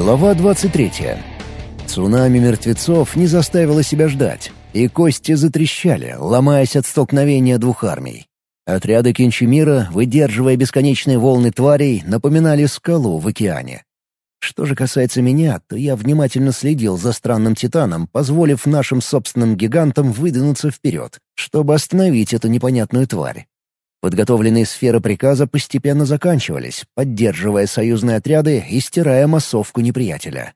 Глава 23. Цунами мертвецов не заставило себя ждать, и кости затрещали, ломаясь от столкновения двух армий. Отряды Кинчемира, выдерживая бесконечные волны тварей, напоминали скалу в океане. Что же касается меня, то я внимательно следил за странным титаном, позволив нашим собственным гигантам выдвинуться вперед, чтобы остановить эту непонятную тварь. Подготовленные сферы приказа постепенно заканчивались, поддерживая союзные отряды и стирая массовку неприятеля.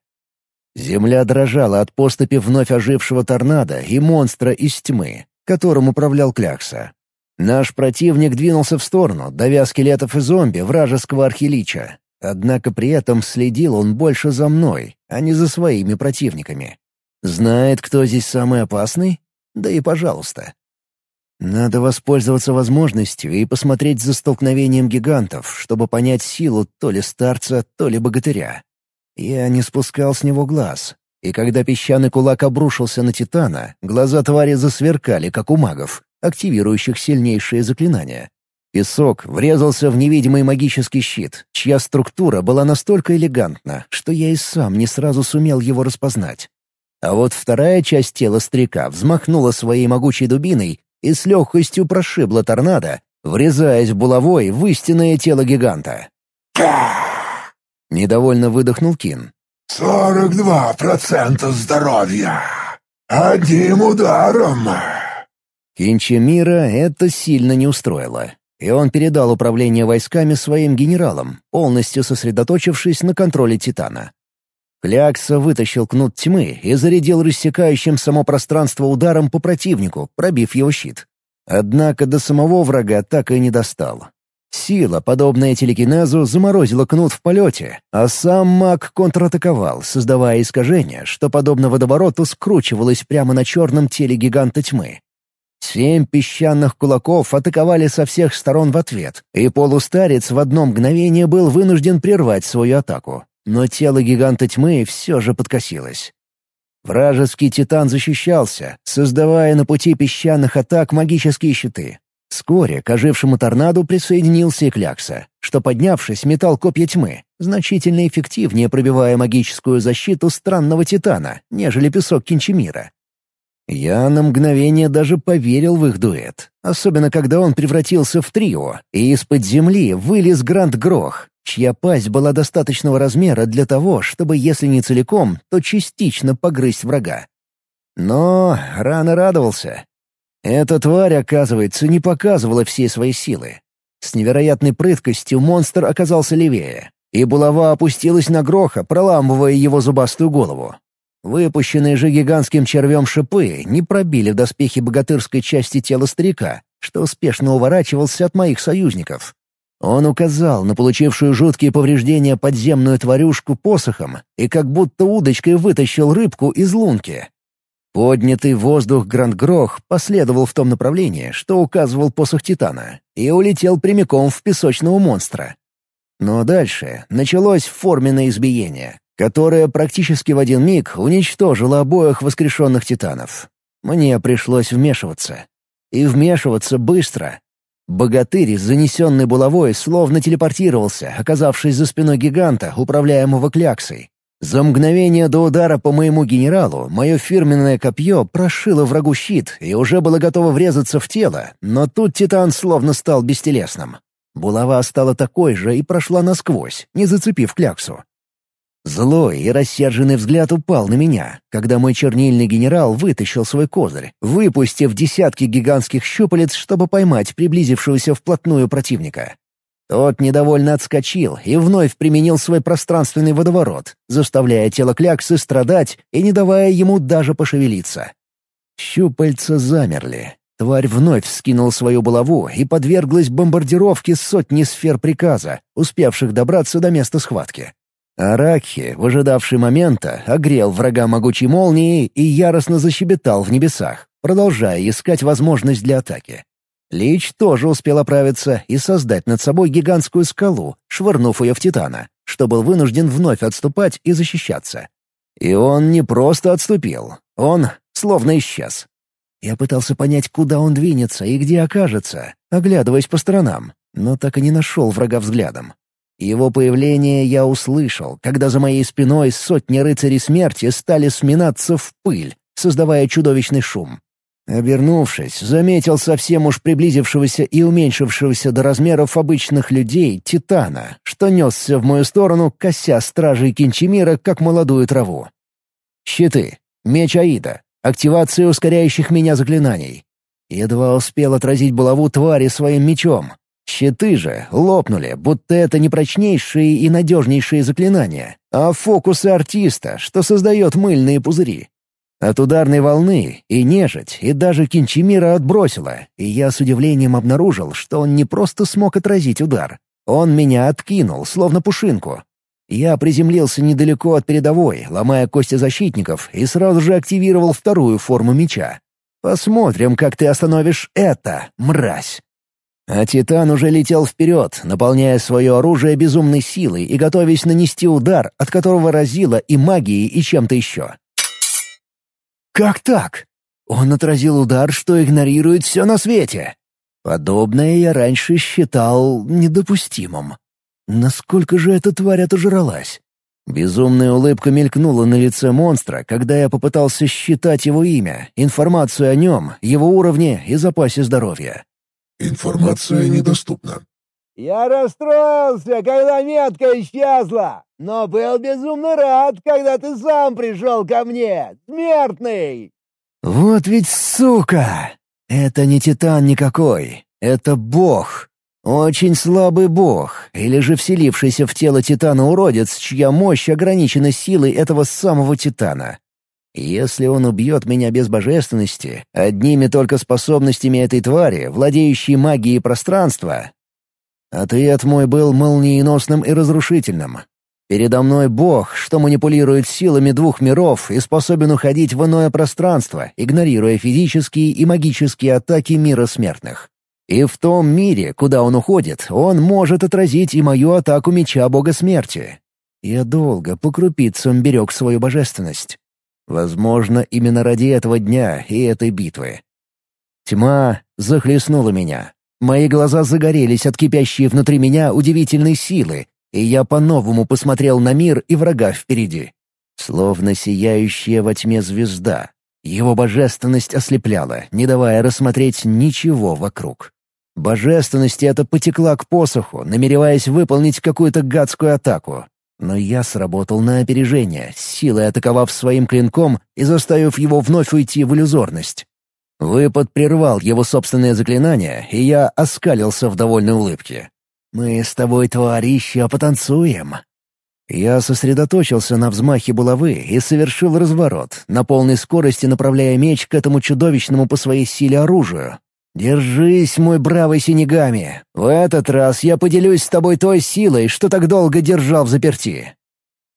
Земля дрожала от поступи вновь ожившего торнадо и монстра из тьмы, которым управлял Клякса. Наш противник двинулся в сторону, давя скелетов и зомби вражеского архилича. Однако при этом следил он больше за мной, а не за своими противниками. Знает, кто здесь самый опасный? Да и пожалуйста. Надо воспользоваться возможностью и посмотреть за столкновением гигантов, чтобы понять силу то ли старца, то ли богатыря. Я не спускал с него глаз, и когда песчаный кулак обрушился на Титана, глаза твари засверкали, как у магов, активирующих сильнейшие заклинания. Песок врезался в невидимый магический щит, чья структура была настолько элегантна, что я и сам не сразу сумел его распознать. А вот вторая часть тела старика взмахнула своей могучей дубиной и с легкостью прошибла торнадо, врезаясь булавой в истинное тело гиганта. Недовольно выдохнул Кин. «Сорок два процента здоровья! Одним ударом!» Кинчемира это сильно не устроило, и он передал управление войсками своим генералам, полностью сосредоточившись на контроле Титана. Клякса вытащил кнут тьмы и зарядил рассекающим само пространство ударом по противнику, пробив его щит. Однако до самого врага так и не достал. Сила, подобная телекинезу, заморозила кнут в полете, а сам маг контратаковал, создавая искажение, что, подобно водовороту, скручивалось прямо на черном теле гиганта тьмы. Семь песчаных кулаков атаковали со всех сторон в ответ, и полустарец в одно мгновение был вынужден прервать свою атаку но тело гиганта тьмы все же подкосилось. Вражеский титан защищался, создавая на пути песчаных атак магические щиты. Вскоре к ожившему торнадо присоединился и Клякса, что, поднявшись, метал копья тьмы, значительно эффективнее пробивая магическую защиту странного титана, нежели песок Кинчемира. Я на мгновение даже поверил в их дуэт, особенно когда он превратился в трио, и из-под земли вылез Гранд Грох, чья пасть была достаточного размера для того, чтобы, если не целиком, то частично погрызть врага. Но рано радовался. Эта тварь, оказывается, не показывала всей своей силы. С невероятной прыткостью монстр оказался левее, и булава опустилась на гроха, проламывая его зубастую голову. Выпущенные же гигантским червем шипы не пробили в доспехи богатырской части тела старика, что успешно уворачивался от моих союзников. Он указал на получившую жуткие повреждения подземную тварюшку посохом и как будто удочкой вытащил рыбку из лунки. Поднятый в воздух Грандгрох последовал в том направлении, что указывал посох Титана, и улетел прямиком в песочного монстра. Но дальше началось форменное избиение, которое практически в один миг уничтожило обоих воскрешенных Титанов. Мне пришлось вмешиваться. И вмешиваться быстро, Богатырь, занесенный булавой, словно телепортировался, оказавшись за спиной гиганта, управляемого кляксой. За мгновение до удара по моему генералу мое фирменное копье прошило врагу щит и уже было готово врезаться в тело, но тут Титан словно стал бестелесным. Булава стала такой же и прошла насквозь, не зацепив кляксу. Злой и рассерженный взгляд упал на меня, когда мой чернильный генерал вытащил свой козырь, выпустив десятки гигантских щупалец, чтобы поймать приблизившегося вплотную противника. Тот недовольно отскочил и вновь применил свой пространственный водоворот, заставляя тело кляксы страдать и не давая ему даже пошевелиться. Щупальца замерли. Тварь вновь скинула свою булаву и подверглась бомбардировке сотни сфер приказа, успевших добраться до места схватки. Аракхи, выжидавший момента, огрел врага могучей молнией и яростно защебетал в небесах, продолжая искать возможность для атаки. Лич тоже успел оправиться и создать над собой гигантскую скалу, швырнув ее в Титана, что был вынужден вновь отступать и защищаться. И он не просто отступил, он словно исчез. Я пытался понять, куда он двинется и где окажется, оглядываясь по сторонам, но так и не нашел врага взглядом. Его появление я услышал, когда за моей спиной сотни рыцарей смерти стали сминаться в пыль, создавая чудовищный шум. Обернувшись, заметил совсем уж приблизившегося и уменьшившегося до размеров обычных людей Титана, что несся в мою сторону, кося стражей Кинчемира, как молодую траву. Щиты. Меч Аида. Активация ускоряющих меня заклинаний. Едва успел отразить булаву твари своим мечом. Щиты же лопнули, будто это не прочнейшие и надежнейшие заклинания, а фокусы артиста, что создает мыльные пузыри. От ударной волны и нежить, и даже Кинчемира отбросило, и я с удивлением обнаружил, что он не просто смог отразить удар. Он меня откинул, словно пушинку. Я приземлился недалеко от передовой, ломая кости защитников, и сразу же активировал вторую форму меча. Посмотрим, как ты остановишь это, мразь. А Титан уже летел вперед, наполняя свое оружие безумной силой и готовясь нанести удар, от которого разило и магией, и чем-то еще. Как так? Он отразил удар, что игнорирует все на свете. Подобное я раньше считал недопустимым. Насколько же эта тварь отожралась? Безумная улыбка мелькнула на лице монстра, когда я попытался считать его имя, информацию о нем, его уровне и запасе здоровья. «Информация недоступна». «Я расстроился, когда метка исчезла, но был безумно рад, когда ты сам пришел ко мне, смертный!» «Вот ведь сука! Это не титан никакой, это бог. Очень слабый бог, или же вселившийся в тело титана уродец, чья мощь ограничена силой этого самого титана. Если он убьет меня без божественности, одними только способностями этой твари, владеющей магией пространства, Ответ мой был молниеносным и разрушительным. Передо мной бог, что манипулирует силами двух миров и способен уходить в иное пространство, игнорируя физические и магические атаки мира смертных. И в том мире, куда он уходит, он может отразить и мою атаку меча бога смерти. Я долго по крупицам берег свою божественность. Возможно, именно ради этого дня и этой битвы. Тьма захлестнула меня, Мои глаза загорелись от кипящей внутри меня удивительной силы, и я по-новому посмотрел на мир и врага впереди. Словно сияющая во тьме звезда. Его божественность ослепляла, не давая рассмотреть ничего вокруг. Божественность эта потекла к посоху, намереваясь выполнить какую-то гадскую атаку. Но я сработал на опережение, силой атаковав своим клинком и заставив его вновь уйти в иллюзорность. Выпад прервал его собственное заклинание, и я оскалился в довольной улыбке. «Мы с тобой, тварь, еще потанцуем». Я сосредоточился на взмахе булавы и совершил разворот, на полной скорости направляя меч к этому чудовищному по своей силе оружию. «Держись, мой бравый Синегами! В этот раз я поделюсь с тобой той силой, что так долго держал в заперти».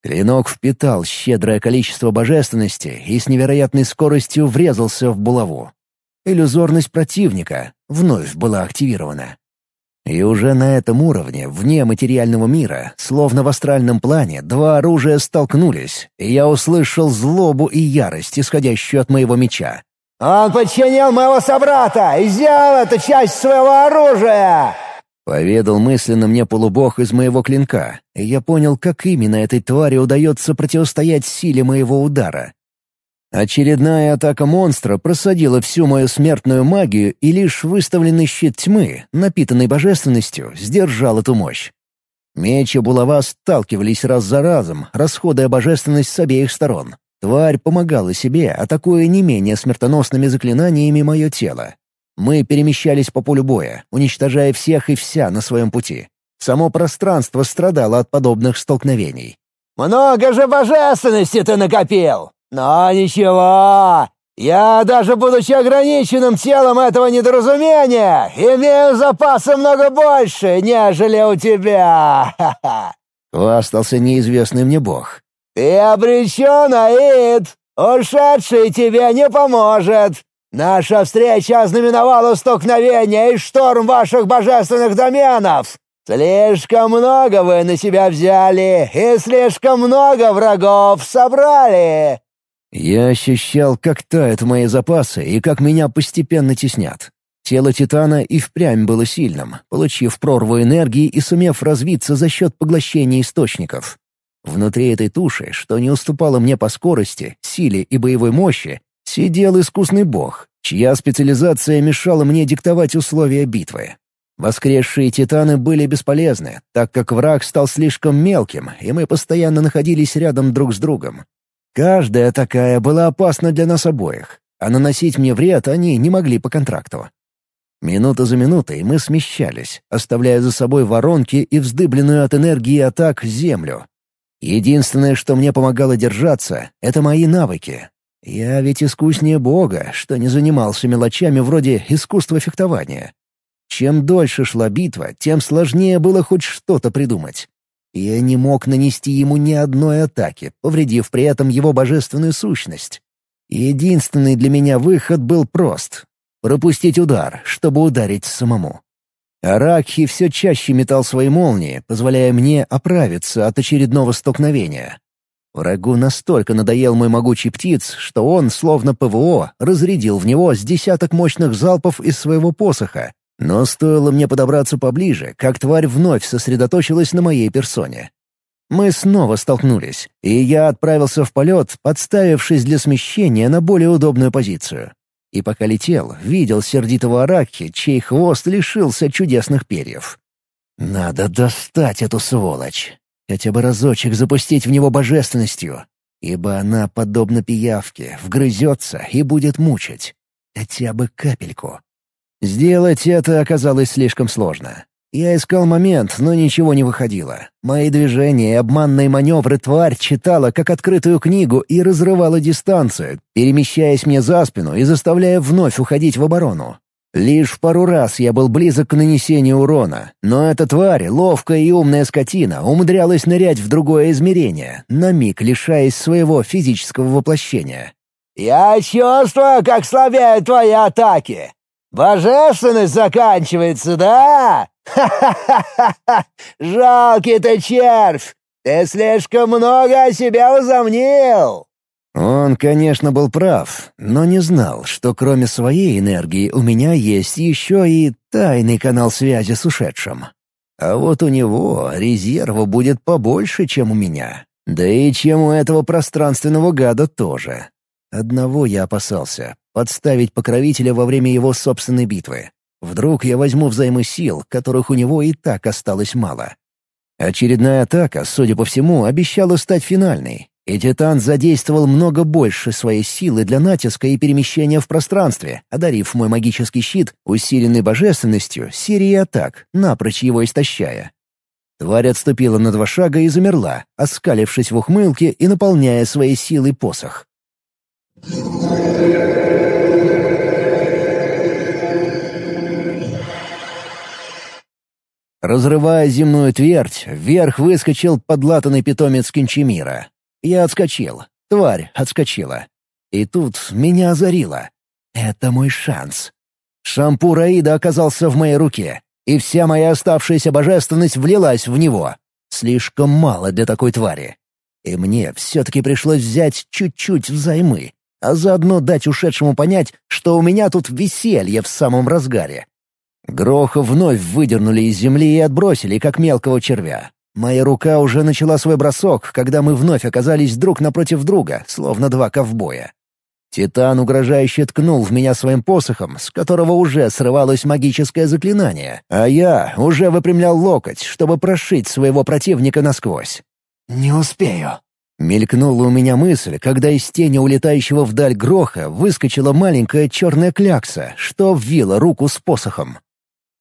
Клинок впитал щедрое количество божественности и с невероятной скоростью врезался в булаву. Иллюзорность противника вновь была активирована. И уже на этом уровне, вне материального мира, словно в астральном плане, два оружия столкнулись, и я услышал злобу и ярость, исходящую от моего меча. «Он подчинил моего собрата и взял эту часть своего оружия!» Поведал мысленно мне полубог из моего клинка, и я понял, как именно этой твари удается противостоять силе моего удара. Очередная атака монстра просадила всю мою смертную магию, и лишь выставленный щит тьмы, напитанный божественностью, сдержал эту мощь. Меч и булава сталкивались раз за разом, расходуя божественность с обеих сторон. Тварь помогала себе, атакуя не менее смертоносными заклинаниями мое тело. Мы перемещались по полю боя, уничтожая всех и вся на своем пути. Само пространство страдало от подобных столкновений. «Много же божественности ты накопил!» Но ничего, я даже будучи ограниченным телом этого недоразумения, имею запасы много больше, нежели у тебя. Хвастался неизвестный мне бог. Ты обречен, Аид. Ушедший тебе не поможет. Наша встреча ознаменовала столкновение и шторм ваших божественных доменов. Слишком много вы на себя взяли и слишком много врагов собрали. Я ощущал, как тают мои запасы и как меня постепенно теснят. Тело Титана и впрямь было сильным, получив прорву энергии и сумев развиться за счет поглощения источников. Внутри этой туши, что не уступало мне по скорости, силе и боевой мощи, сидел искусный бог, чья специализация мешала мне диктовать условия битвы. Воскресшие титаны были бесполезны, так как враг стал слишком мелким, и мы постоянно находились рядом друг с другом. Каждая такая была опасна для нас обоих, а наносить мне вред они не могли по контракту. Минута за минутой мы смещались, оставляя за собой воронки и вздыбленную от энергии атак землю. Единственное, что мне помогало держаться, — это мои навыки. Я ведь искуснее Бога, что не занимался мелочами вроде искусства фехтования. Чем дольше шла битва, тем сложнее было хоть что-то придумать. Я не мог нанести ему ни одной атаки, повредив при этом его божественную сущность. Единственный для меня выход был прост — пропустить удар, чтобы ударить самому. Аракхи все чаще метал свои молнии, позволяя мне оправиться от очередного столкновения. Врагу настолько надоел мой могучий птиц, что он, словно ПВО, разрядил в него с десяток мощных залпов из своего посоха. Но стоило мне подобраться поближе, как тварь вновь сосредоточилась на моей персоне. Мы снова столкнулись, и я отправился в полет, подставившись для смещения на более удобную позицию. И пока летел, видел сердитого Аракхи, чей хвост лишился чудесных перьев. Надо достать эту сволочь. Хотя бы разочек запустить в него божественностью. Ибо она, подобно пиявке, вгрызется и будет мучить. Хотя бы капельку. Сделать это оказалось слишком сложно. Я искал момент, но ничего не выходило. Мои движения и обманные маневры тварь читала как открытую книгу и разрывала дистанцию, перемещаясь мне за спину и заставляя вновь уходить в оборону. Лишь пару раз я был близок к нанесению урона, но эта тварь, ловкая и умная скотина, умудрялась нырять в другое измерение, на миг лишаясь своего физического воплощения. «Я чувствую, как слабеют твои атаки!» Божественность заканчивается, да? Ха-ха-ха-ха! Жалкий ты червь! Ты слишком много о себе возомнил!» Он, конечно, был прав, но не знал, что кроме своей энергии у меня есть еще и тайный канал связи с ушедшим. А вот у него резерва будет побольше, чем у меня. Да и чем у этого пространственного гада тоже. Одного я опасался — подставить покровителя во время его собственной битвы. Вдруг я возьму взаймы сил, которых у него и так осталось мало. Очередная атака, судя по всему, обещала стать финальной, и Титан задействовал много больше своей силы для натиска и перемещения в пространстве, одарив мой магический щит, усиленный божественностью, серией атак, напрочь его истощая. Тварь отступила на два шага и замерла, оскалившись в ухмылке и наполняя своей силой посох. Разрывая земную твердь, вверх выскочил подлатанный питомец Кинчемира. Я отскочил. Тварь отскочила. И тут меня озарило. Это мой шанс. Шампур Аида оказался в моей руке, и вся моя оставшаяся божественность влилась в него. Слишком мало для такой твари. И мне все-таки пришлось взять чуть-чуть взаймы, а заодно дать ушедшему понять, что у меня тут веселье в самом разгаре. Гроха вновь выдернули из земли и отбросили, как мелкого червя. Моя рука уже начала свой бросок, когда мы вновь оказались друг напротив друга, словно два ковбоя. Титан угрожающе ткнул в меня своим посохом, с которого уже срывалось магическое заклинание, а я уже выпрямлял локоть, чтобы прошить своего противника насквозь. «Не успею», Мелькнула у меня мысль, когда из тени улетающего вдаль гроха выскочила маленькая черная клякса, что обвила руку с посохом.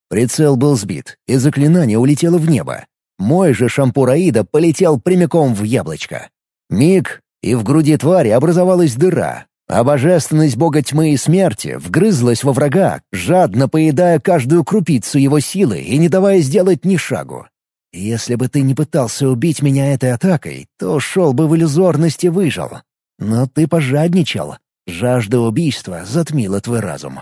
Прицел был сбит, и заклинание улетело в небо. Мой же шампураида полетел прямиком в яблочко. Миг, и в груди твари образовалась дыра, а божественность бога тьмы и смерти вгрызлась во врага, жадно поедая каждую крупицу его силы и не давая сделать ни шагу. Если бы ты не пытался убить меня этой атакой, то шел бы в иллюзорность и выжил. Но ты пожадничал. Жажда убийства затмила твой разум.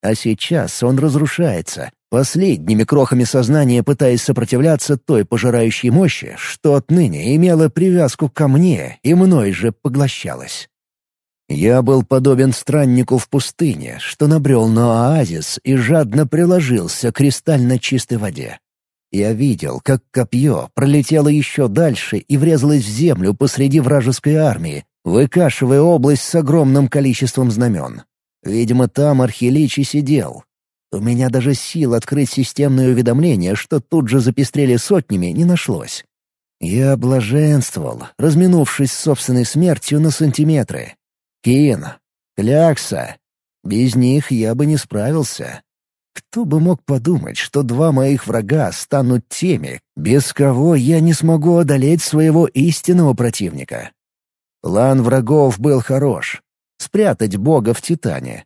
А сейчас он разрушается, последними крохами сознания пытаясь сопротивляться той пожирающей мощи, что отныне имела привязку ко мне и мной же поглощалась. Я был подобен страннику в пустыне, что набрел на оазис и жадно приложился к кристально чистой воде. Я видел, как копье пролетело еще дальше и врезалось в землю посреди вражеской армии, выкашивая область с огромным количеством знамен. Видимо, там Архилич и сидел. У меня даже сил открыть системное уведомление, что тут же запестрели сотнями, не нашлось. Я блаженствовал, разминувшись с собственной смертью на сантиметры. Кин, Клякса. Без них я бы не справился. Кто бы мог подумать, что два моих врага станут теми, без кого я не смогу одолеть своего истинного противника? План врагов был хорош. Спрятать бога в Титане.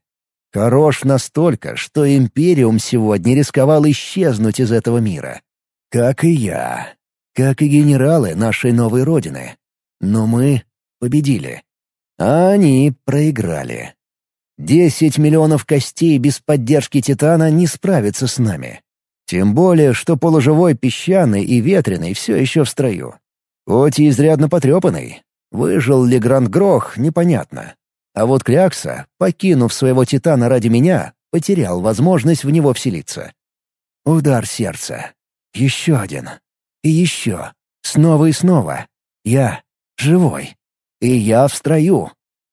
Хорош настолько, что Империум сегодня рисковал исчезнуть из этого мира. Как и я. Как и генералы нашей новой родины. Но мы победили. А они проиграли. Десять миллионов костей без поддержки Титана не справятся с нами. Тем более, что полуживой песчаный и ветреный все еще в строю. Хоть и изрядно потрепанный. Выжил ли Гранд Грох, непонятно. А вот Клякса, покинув своего Титана ради меня, потерял возможность в него вселиться. Удар сердца. Еще один. И еще. Снова и снова. Я живой. И я в строю.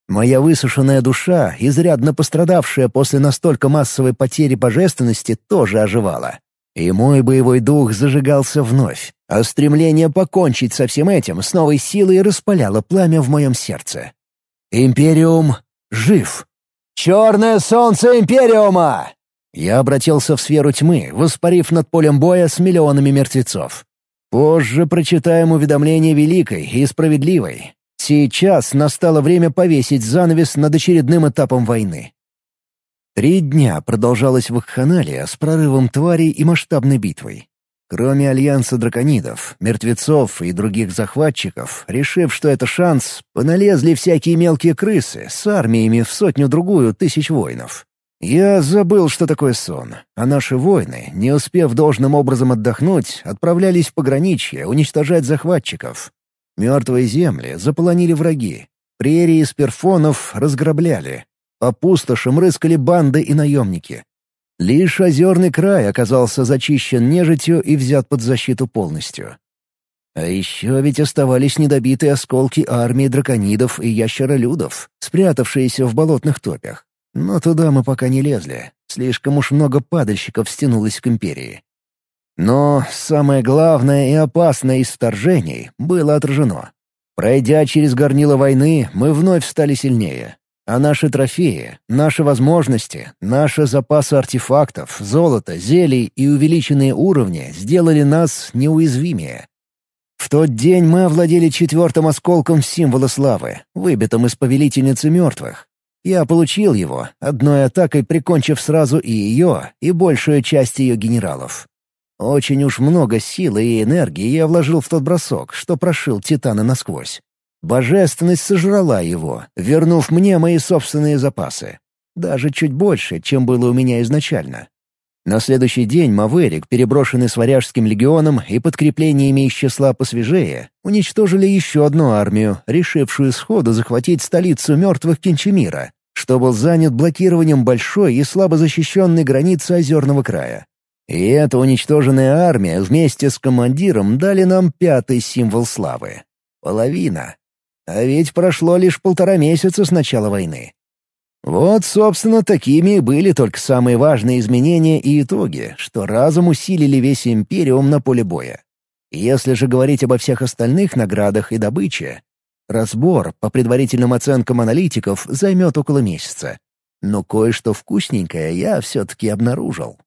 Моя высушенная душа, изрядно пострадавшая после настолько массовой потери божественности, тоже оживала. И мой боевой дух зажигался вновь, а стремление покончить со всем этим с новой силой распаляло пламя в моем сердце. Империум жив. «Черное солнце Империума!» Я обратился в сферу тьмы, воспарив над полем боя с миллионами мертвецов. Позже прочитаем уведомление великой и справедливой. Сейчас настало время повесить занавес над очередным этапом войны. Три дня продолжалась вакханалия с прорывом тварей и масштабной битвой. Кроме Альянса драконидов, мертвецов и других захватчиков, решив, что это шанс, поналезли всякие мелкие крысы с армиями в сотню-другую тысяч воинов. Я забыл, что такое сон, а наши воины, не успев должным образом отдохнуть, отправлялись в пограничье уничтожать захватчиков. Мертвые земли заполонили враги. Прерии из перфонов разграбляли. По пустошам рыскали банды и наемники. Лишь озерный край оказался зачищен нежитью и взят под защиту полностью. А еще ведь оставались недобитые осколки армии драконидов и ящеролюдов, спрятавшиеся в болотных топях. Но туда мы пока не лезли. Слишком уж много падальщиков стянулось к Империи. Но самое главное и опасное из вторжений было отражено. Пройдя через горнило войны, мы вновь стали сильнее. А наши трофеи, наши возможности, наши запасы артефактов, золота, зелий и увеличенные уровни сделали нас неуязвимее. В тот день мы овладели четвертым осколком символа славы, выбитым из повелительницы мертвых. Я получил его, одной атакой прикончив сразу и ее, и большую часть ее генералов. Очень уж много силы и энергии я вложил в тот бросок, что прошил Титана насквозь. Божественность сожрала его, вернув мне мои собственные запасы. Даже чуть больше, чем было у меня изначально. На следующий день Маверик, переброшенный с Варяжским легионом и подкреплениями из числа посвежее, уничтожили еще одну армию, решившую сходу захватить столицу мертвых Кинчемира, что был занят блокированием большой и слабо защищенной границы Озерного края. И эта уничтоженная армия вместе с командиром дали нам пятый символ славы. Половина. А ведь прошло лишь полтора месяца с начала войны. Вот, собственно, такими и были только самые важные изменения и итоги, что разом усилили весь Империум на поле боя. Если же говорить обо всех остальных наградах и добыче, разбор, по предварительным оценкам аналитиков, займет около месяца. Но кое-что вкусненькое я все-таки обнаружил.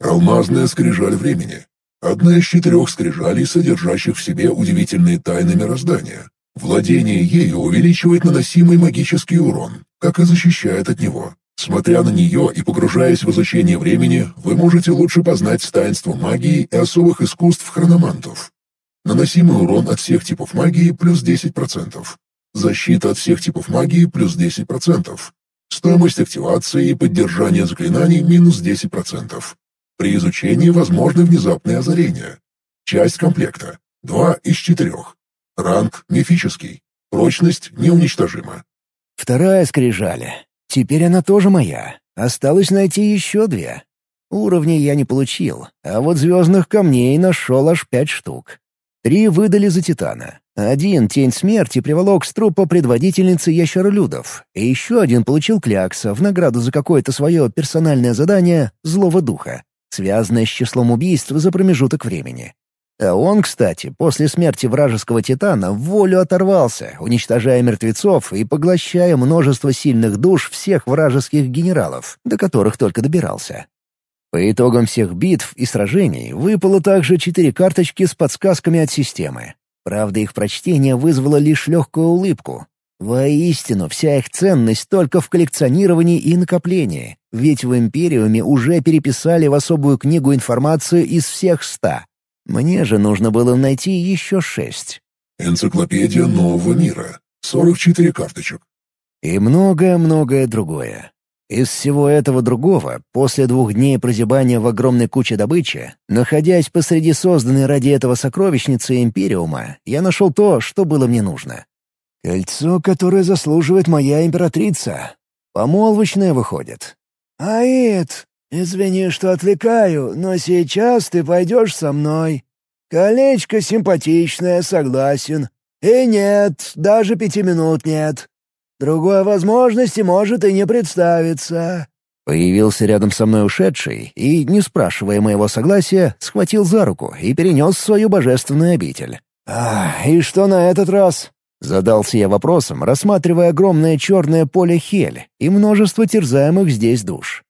Алмазная скрижаль времени. Одна из четырех скрижалей, содержащих в себе удивительные тайны мироздания. Владение ею увеличивает наносимый магический урон, как и защищает от него. Смотря на нее и погружаясь в изучение времени, вы можете лучше познать таинство магии и особых искусств хрономантов. Наносимый урон от всех типов магии плюс 10%. Защита от всех типов магии плюс 10%. Стоимость активации и поддержания заклинаний минус 10%. При изучении возможны внезапные озарения. Часть комплекта. Два из четырех. Ранг мифический. Прочность неуничтожима. Вторая скрижали. Теперь она тоже моя. Осталось найти еще две. Уровней я не получил, а вот звездных камней нашел аж пять штук. Три выдали за Титана. Один тень смерти приволок с трупа предводительницы ящеролюдов, и еще один получил клякса в награду за какое-то свое персональное задание «Злого духа», связанное с числом убийств за промежуток времени. А он, кстати, после смерти вражеского Титана в волю оторвался, уничтожая мертвецов и поглощая множество сильных душ всех вражеских генералов, до которых только добирался. По итогам всех битв и сражений выпало также четыре карточки с подсказками от системы. Правда, их прочтение вызвало лишь легкую улыбку. Воистину, вся их ценность только в коллекционировании и накоплении, ведь в Империуме уже переписали в особую книгу информацию из всех ста. Мне же нужно было найти еще шесть. Энциклопедия нового мира. 44 карточек. И многое-многое другое. Из всего этого другого, после двух дней прозябания в огромной куче добычи, находясь посреди созданной ради этого сокровищницы Империума, я нашел то, что было мне нужно. Кольцо, которое заслуживает моя императрица. Помолвочное выходит. «Аид, извини, что отвлекаю, но сейчас ты пойдешь со мной. Колечко симпатичное, согласен. И нет, даже пяти минут нет. Другой возможности может и не представиться». Появился рядом со мной ушедший и, не спрашивая моего согласия, схватил за руку и перенес в свою божественную обитель. «А, и что на этот раз?» Задался я вопросом, рассматривая огромное черное поле Хель и множество терзаемых здесь душ.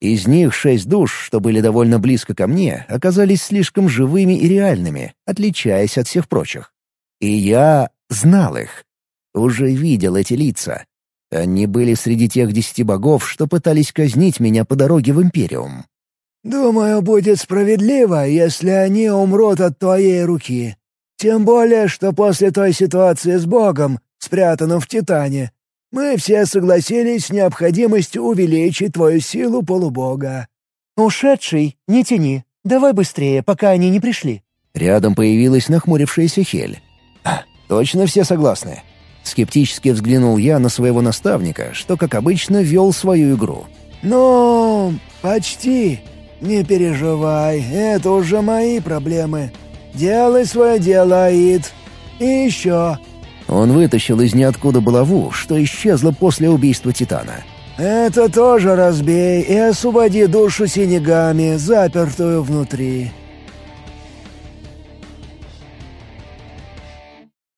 Из них шесть душ, что были довольно близко ко мне, оказались слишком живыми и реальными, отличаясь от всех прочих. И я знал их. Уже видел эти лица. Они были среди тех десяти богов, что пытались казнить меня по дороге в Империум. «Думаю, будет справедливо, если они умрут от твоей руки. Тем более, что после той ситуации с Богом, спрятанным в Титане, мы все согласились с необходимостью увеличить твою силу полубога». «Ушедший, не тяни. Давай быстрее, пока они не пришли». Рядом появилась нахмурившаяся Хель. «А, точно все согласны?» Скептически взглянул я на своего наставника, что, как обычно, вел свою игру. «Ну, почти. Не переживай, это уже мои проблемы. Делай свое дело, Аид. И еще...» Он вытащил из ниоткуда булаву, что исчезла после убийства Титана. «Это тоже разбей и освободи душу синегами, запертую внутри.